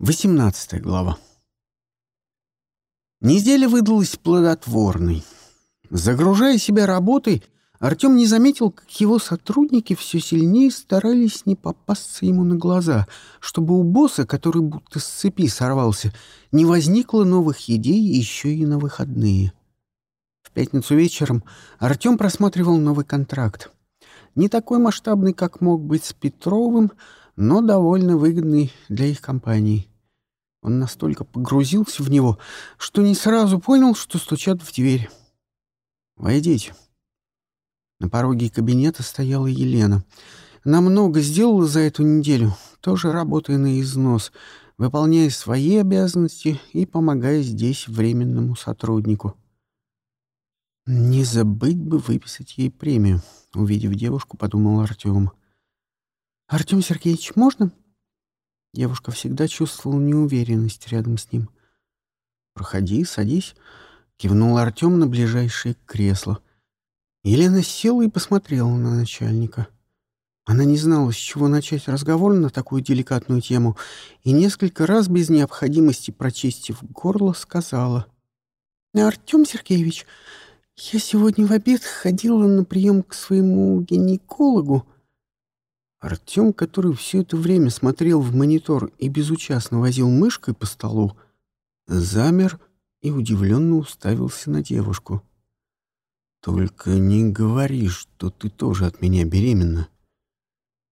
18 глава. Неделя выдалась плодотворной. Загружая себя работой, Артем не заметил, как его сотрудники все сильнее старались не попасться ему на глаза, чтобы у босса, который будто с цепи сорвался, не возникло новых идей еще и на выходные. В пятницу вечером Артем просматривал новый контракт. Не такой масштабный, как мог быть с Петровым, но довольно выгодный для их компании. Он настолько погрузился в него, что не сразу понял, что стучат в дверь. «Войдите». На пороге кабинета стояла Елена. Она много сделала за эту неделю, тоже работая на износ, выполняя свои обязанности и помогая здесь временному сотруднику. «Не забыть бы выписать ей премию», — увидев девушку, подумал Артем. «Артем Сергеевич, можно?» Девушка всегда чувствовала неуверенность рядом с ним. «Проходи, садись», — кивнул Артем на ближайшее кресло. Елена села и посмотрела на начальника. Она не знала, с чего начать разговор на такую деликатную тему, и несколько раз без необходимости прочистив горло, сказала. «Артем Сергеевич, я сегодня в обед ходила на прием к своему гинекологу, Артем, который все это время смотрел в монитор и безучастно возил мышкой по столу, замер и удивленно уставился на девушку. «Только не говори, что ты тоже от меня беременна».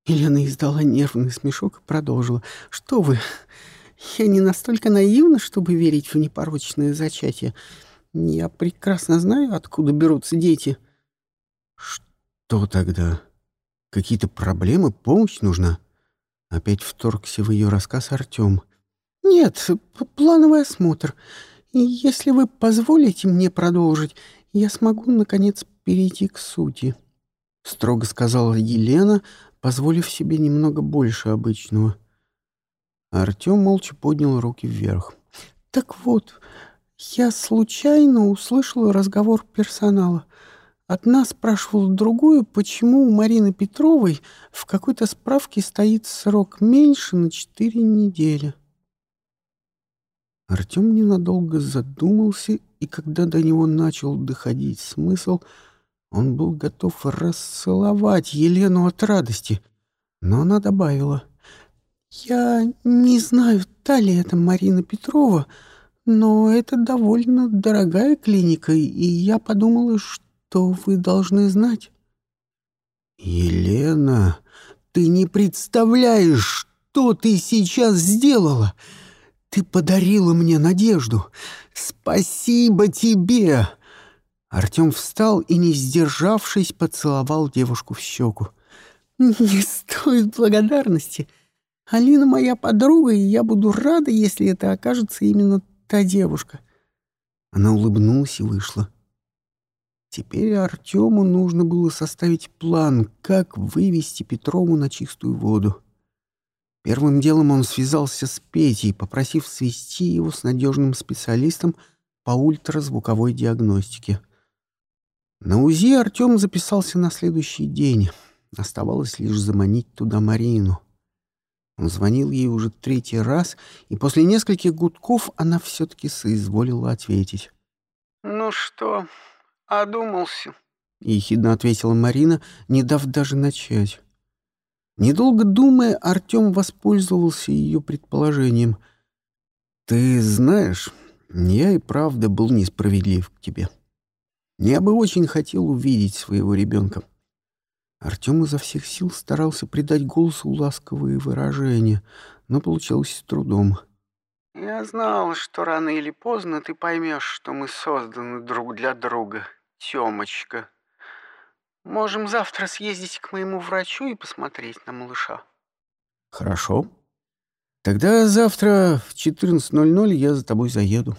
Елена издала нервный смешок и продолжила. «Что вы? Я не настолько наивна, чтобы верить в непорочное зачатие. Я прекрасно знаю, откуда берутся дети». «Что тогда?» Какие-то проблемы, помощь нужна?» Опять вторгся в ее рассказ Артем. «Нет, плановый осмотр. Если вы позволите мне продолжить, я смогу, наконец, перейти к сути», — строго сказала Елена, позволив себе немного больше обычного. Артем молча поднял руки вверх. «Так вот, я случайно услышала разговор персонала. Одна спрашивала другую, почему у Марины Петровой в какой-то справке стоит срок меньше на четыре недели. Артем ненадолго задумался, и когда до него начал доходить смысл, он был готов расцеловать Елену от радости. Но она добавила, «Я не знаю, та ли это Марина Петрова, но это довольно дорогая клиника, и я подумала, что что вы должны знать. Елена, ты не представляешь, что ты сейчас сделала. Ты подарила мне надежду. Спасибо тебе. Артем встал и, не сдержавшись, поцеловал девушку в щеку. «Не стоит благодарности. Алина моя подруга, и я буду рада, если это окажется именно та девушка». Она улыбнулась и вышла. Теперь Артему нужно было составить план, как вывести Петрову на чистую воду. Первым делом он связался с Петей, попросив свести его с надежным специалистом по ультразвуковой диагностике. На УЗИ Артем записался на следующий день. Оставалось лишь заманить туда Марину. Он звонил ей уже третий раз, и после нескольких гудков она все-таки соизволила ответить. «Ну что, «Одумался», — ехидно ответила Марина, не дав даже начать. Недолго думая, Артем воспользовался ее предположением. «Ты знаешь, я и правда был несправедлив к тебе. Я бы очень хотел увидеть своего ребенка». Артем изо всех сил старался придать голосу ласковые выражения, но получалось с трудом. «Я знал, что рано или поздно ты поймешь, что мы созданы друг для друга», Тёмочка, можем завтра съездить к моему врачу и посмотреть на малыша. Хорошо. Тогда завтра в 14.00 я за тобой заеду.